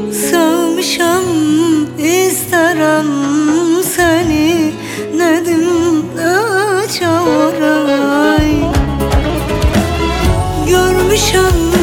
Görmüşəm, sevmişəm İstərəm səni Nədim çarəyi Görmüşəm,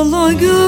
yola gö